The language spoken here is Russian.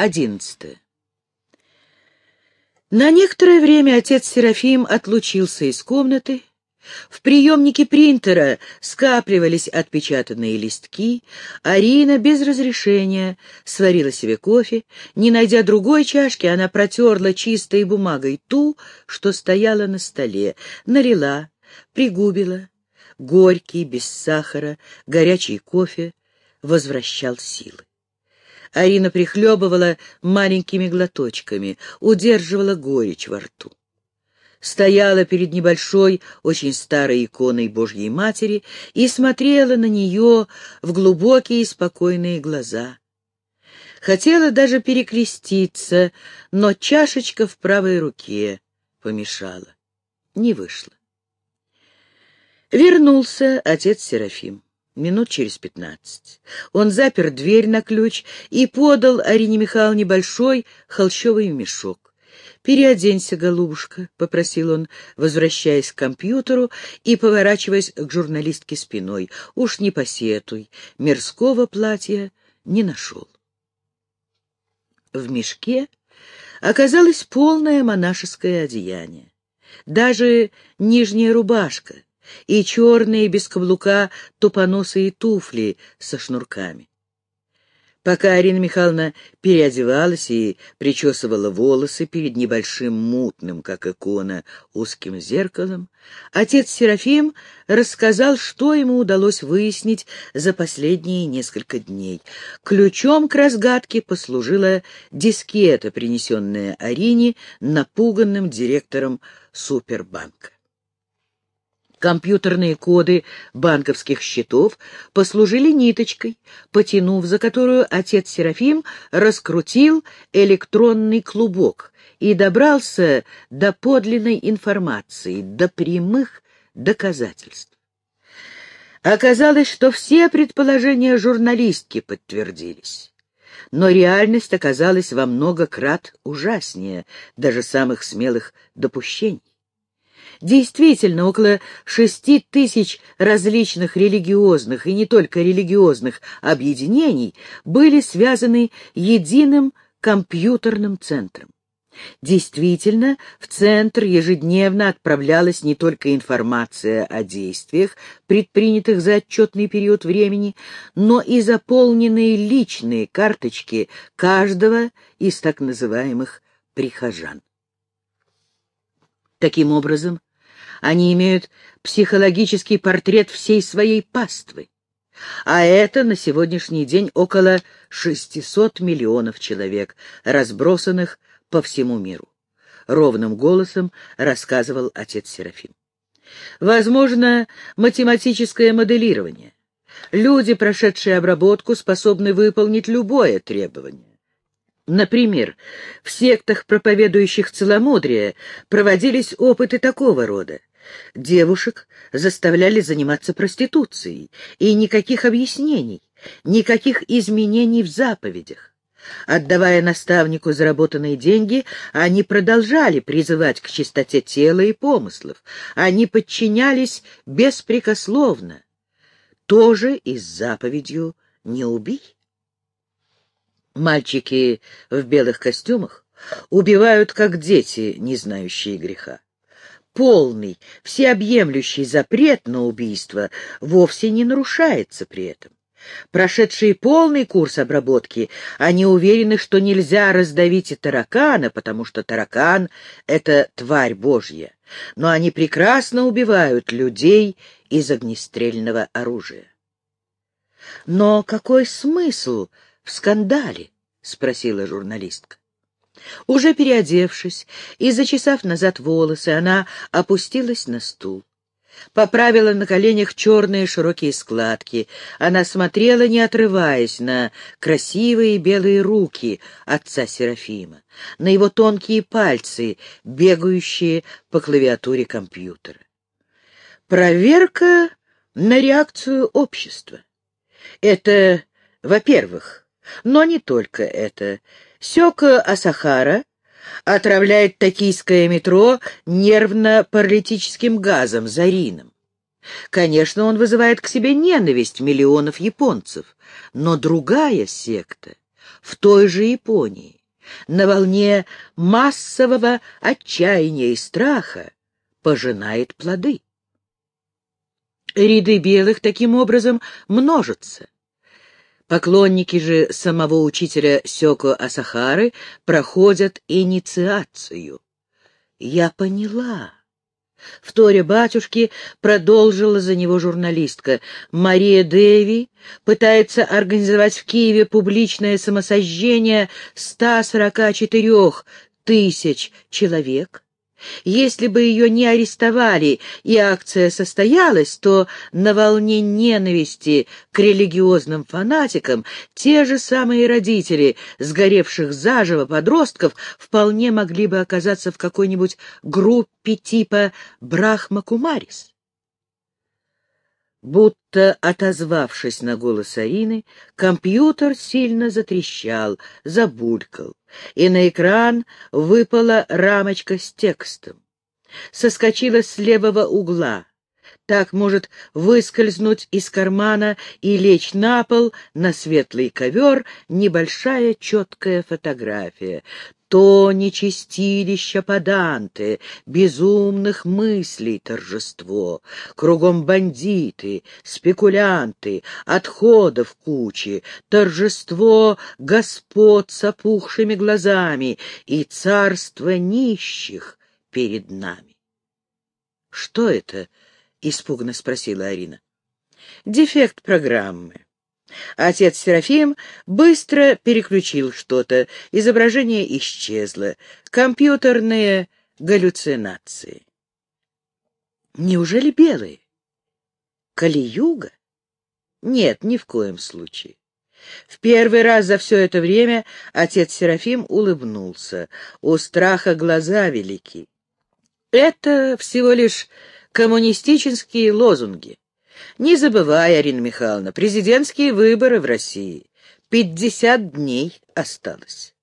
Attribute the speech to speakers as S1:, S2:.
S1: Одиннадцатое. На некоторое время отец Серафим отлучился из комнаты. В приемнике принтера скапливались отпечатанные листки. Арина без разрешения сварила себе кофе. Не найдя другой чашки, она протерла чистой бумагой ту, что стояла на столе, налила, пригубила. Горький, без сахара, горячий кофе возвращал силы. Арина прихлебывала маленькими глоточками, удерживала горечь во рту. Стояла перед небольшой, очень старой иконой Божьей Матери и смотрела на нее в глубокие спокойные глаза. Хотела даже перекреститься, но чашечка в правой руке помешала. Не вышло. Вернулся отец Серафим минут через пятнадцать. Он запер дверь на ключ и подал Арине Михайловне большой холщовый мешок. «Переоденься, голубушка», — попросил он, возвращаясь к компьютеру и поворачиваясь к журналистке спиной. «Уж не посетуй, мирского платья не нашел». В мешке оказалось полное монашеское одеяние. Даже нижняя рубашка — и черные без каблука тупоносые туфли со шнурками. Пока Арина Михайловна переодевалась и причесывала волосы перед небольшим мутным, как икона, узким зеркалом, отец Серафим рассказал, что ему удалось выяснить за последние несколько дней. Ключом к разгадке послужила дискета, принесенная Арине напуганным директором Супербанка. Компьютерные коды банковских счетов послужили ниточкой, потянув за которую отец Серафим раскрутил электронный клубок и добрался до подлинной информации, до прямых доказательств. Оказалось, что все предположения журналистки подтвердились. Но реальность оказалась во много крат ужаснее даже самых смелых допущений. Действительно, около шести тысяч различных религиозных и не только религиозных объединений были связаны единым компьютерным центром. Действительно, в центр ежедневно отправлялась не только информация о действиях, предпринятых за отчетный период времени, но и заполненные личные карточки каждого из так называемых прихожан. Таким образом, они имеют психологический портрет всей своей паствы. А это на сегодняшний день около 600 миллионов человек, разбросанных по всему миру. Ровным голосом рассказывал отец Серафим. Возможно, математическое моделирование. Люди, прошедшие обработку, способны выполнить любое требование. Например, в сектах, проповедующих целомудрие, проводились опыты такого рода. Девушек заставляли заниматься проституцией, и никаких объяснений, никаких изменений в заповедях. Отдавая наставнику заработанные деньги, они продолжали призывать к чистоте тела и помыслов. Они подчинялись беспрекословно. Тоже и с заповедью «не убий». Мальчики в белых костюмах убивают, как дети, не знающие греха полный, всеобъемлющий запрет на убийство вовсе не нарушается при этом. Прошедшие полный курс обработки, они уверены, что нельзя раздавить и таракана, потому что таракан — это тварь Божья. Но они прекрасно убивают людей из огнестрельного оружия. «Но какой смысл в скандале?» — спросила журналистка. Уже переодевшись и зачесав назад волосы, она опустилась на стул. Поправила на коленях черные широкие складки. Она смотрела, не отрываясь, на красивые белые руки отца Серафима, на его тонкие пальцы, бегающие по клавиатуре компьютера. Проверка на реакцию общества. Это, во-первых, но не только это. Сёка Асахара отравляет токийское метро нервно-паралитическим газом, зарином. Конечно, он вызывает к себе ненависть миллионов японцев, но другая секта в той же Японии, на волне массового отчаяния и страха, пожинает плоды. Ряды белых таким образом множатся. Поклонники же самого учителя Сёко Асахары проходят инициацию. Я поняла. В торе батюшки продолжила за него журналистка. Мария Дэви пытается организовать в Киеве публичное самосожжение 144 тысяч человек если бы ее не арестовали и акция состоялась, то на волне ненависти к религиозным фанатикам те же самые родители сгоревших заживо подростков вполне могли бы оказаться в какой-нибудь группе типа «Брахма-Кумарис». Будто отозвавшись на голос Арины, компьютер сильно затрещал, забулькал, и на экран выпала рамочка с текстом. Соскочила с левого угла. Так может выскользнуть из кармана и лечь на пол на светлый ковер небольшая четкая фотография то нечистилище поданты, безумных мыслей торжество, кругом бандиты, спекулянты, отходов кучи, торжество господ с опухшими глазами и царство нищих перед нами. — Что это? — испуганно спросила Арина. — Дефект программы. Отец Серафим быстро переключил что-то, изображение исчезло. Компьютерные галлюцинации. Неужели белые? Калиюга? Нет, ни в коем случае. В первый раз за все это время отец Серафим улыбнулся. У страха глаза велики. Это всего лишь коммунистические лозунги. Не забывай, Арина Михайловна, президентские выборы в России. Пятьдесят дней осталось.